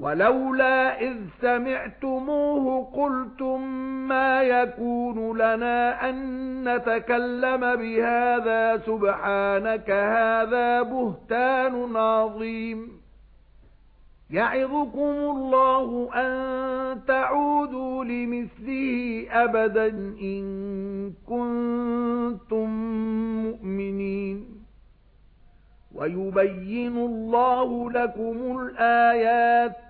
وَلَوْلَا إِذْ سَمِعْتُمُوهُ قُلْتُم مَّا يَكُونُ لَنَا أَن نَّتَكَلَّمَ بِهَذَا سُبْحَانَكَ هَذَا بُهْتَانٌ عَظِيمٌ. يَعِظُكُمُ اللَّهُ أَن تَعُودُوا لِمِثْلِهِ أَبَدًا إِن كُنتُم مُّؤْمِنِينَ. وَيُبَيِّنُ اللَّهُ لَكُمُ الْآيَاتِ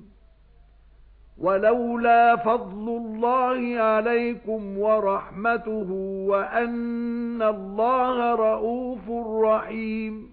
وَلَوْلَا فَضْلُ اللَّهِ عَلَيْكُمْ وَرَحْمَتُهُ وَأَنَّ اللَّهَ رَءُوفٌ رَحِيمٌ